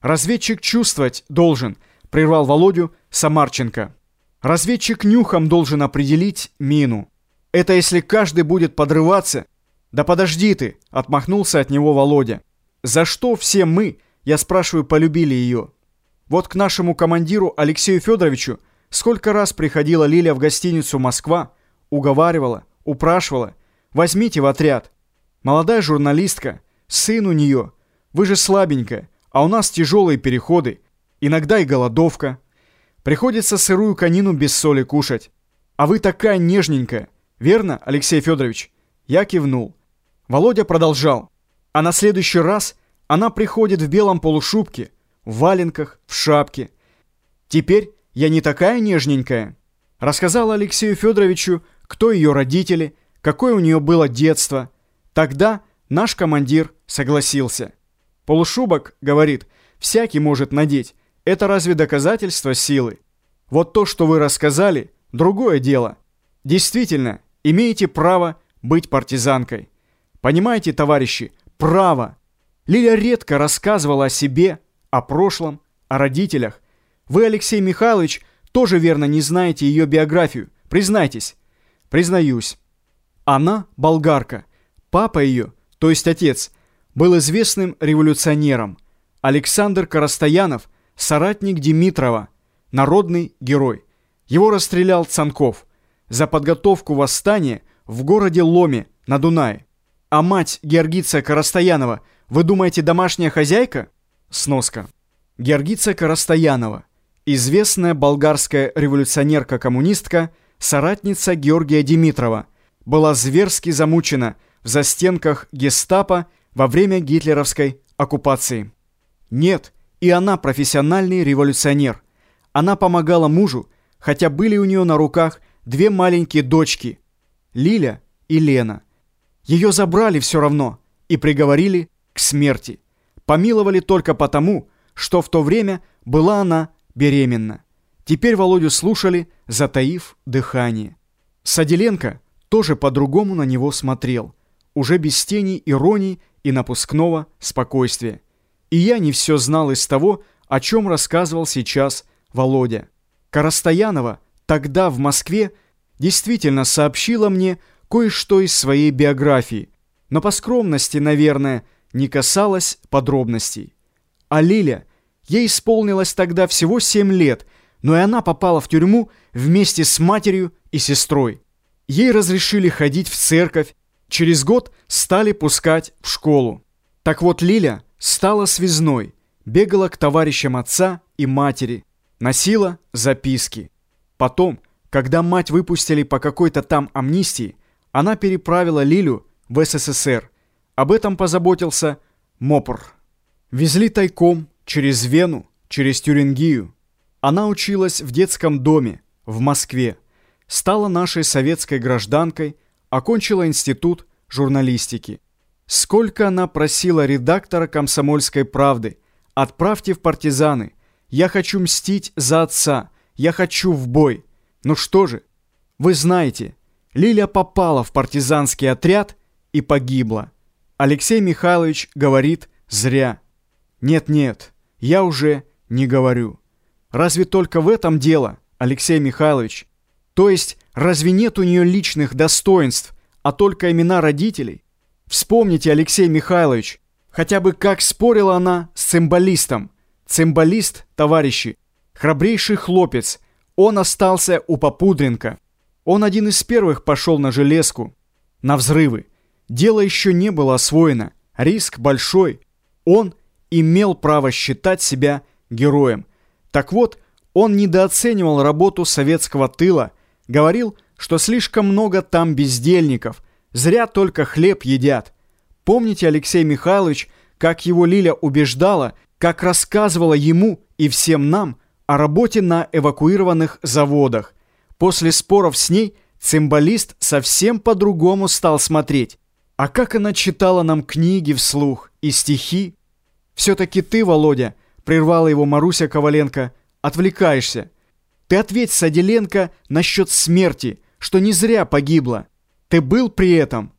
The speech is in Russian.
Разведчик чувствовать должен, прервал Володю Самарченко. Разведчик нюхом должен определить мину. Это если каждый будет подрываться. Да подожди ты, отмахнулся от него Володя. За что все мы, я спрашиваю, полюбили ее? Вот к нашему командиру Алексею Федоровичу сколько раз приходила Лиля в гостиницу «Москва», уговаривала, упрашивала. Возьмите в отряд. Молодая журналистка, сын у нее. Вы же слабенькая, а у нас тяжелые переходы. Иногда и голодовка. Приходится сырую конину без соли кушать. А вы такая нежненькая. Верно, Алексей Федорович? Я кивнул. Володя продолжал. А на следующий раз она приходит в белом полушубке, в валенках, в шапке. Теперь я не такая нежненькая. Рассказала Алексею Федоровичу, кто ее родители, какое у нее было детство. Тогда наш командир согласился. Полушубок, говорит, всякий может надеть. Это разве доказательство силы? Вот то, что вы рассказали, другое дело. Действительно, имеете право быть партизанкой. Понимаете, товарищи, право. Лиля редко рассказывала о себе, о прошлом, о родителях. Вы, Алексей Михайлович, тоже верно не знаете ее биографию. Признайтесь. Признаюсь. Она болгарка. Папа ее, то есть отец, был известным революционером. Александр Коростаянов, соратник Димитрова, народный герой. Его расстрелял Цанков за подготовку восстания в городе Ломе на Дунае. А мать Георгица Коростаянова, вы думаете, домашняя хозяйка? Сноска. Георгица Коростаянова, известная болгарская революционерка-коммунистка, соратница Георгия Димитрова, была зверски замучена в застенках гестапо во время гитлеровской оккупации. Нет, и она профессиональный революционер. Она помогала мужу, хотя были у нее на руках две маленькие дочки – Лиля и Лена. Ее забрали все равно и приговорили к смерти. Помиловали только потому, что в то время была она беременна. Теперь Володю слушали, затаив дыхание. Саделенко тоже по-другому на него смотрел, уже без тени иронии и напускного спокойствия. И я не все знал из того, о чем рассказывал сейчас Володя. Коростаянова тогда в Москве действительно сообщила мне кое-что из своей биографии, но по скромности, наверное, не касалось подробностей. А Лиля, ей исполнилось тогда всего семь лет – но и она попала в тюрьму вместе с матерью и сестрой. Ей разрешили ходить в церковь, через год стали пускать в школу. Так вот Лиля стала связной, бегала к товарищам отца и матери, носила записки. Потом, когда мать выпустили по какой-то там амнистии, она переправила Лилю в СССР. Об этом позаботился МОПР. Везли тайком через Вену, через Тюрингию. Она училась в детском доме в Москве, стала нашей советской гражданкой, окончила институт журналистики. Сколько она просила редактора «Комсомольской правды» «Отправьте в партизаны! Я хочу мстить за отца! Я хочу в бой!» Ну что же, вы знаете, Лиля попала в партизанский отряд и погибла. Алексей Михайлович говорит «зря». Нет-нет, я уже не говорю. Разве только в этом дело, Алексей Михайлович? То есть, разве нет у нее личных достоинств, а только имена родителей? Вспомните, Алексей Михайлович, хотя бы как спорила она с цимбалистом. Цимбалист, товарищи, храбрейший хлопец, он остался у Попудренко. Он один из первых пошел на железку, на взрывы. Дело еще не было освоено, риск большой. Он имел право считать себя героем. Так вот, он недооценивал работу советского тыла, говорил, что слишком много там бездельников, зря только хлеб едят. Помните, Алексей Михайлович, как его Лиля убеждала, как рассказывала ему и всем нам о работе на эвакуированных заводах. После споров с ней цимбалист совсем по-другому стал смотреть. А как она читала нам книги вслух и стихи? Все-таки ты, Володя, прервала его Маруся Коваленко, отвлекаешься. Ты ответь, Саделенко, насчет смерти, что не зря погибла. Ты был при этом?»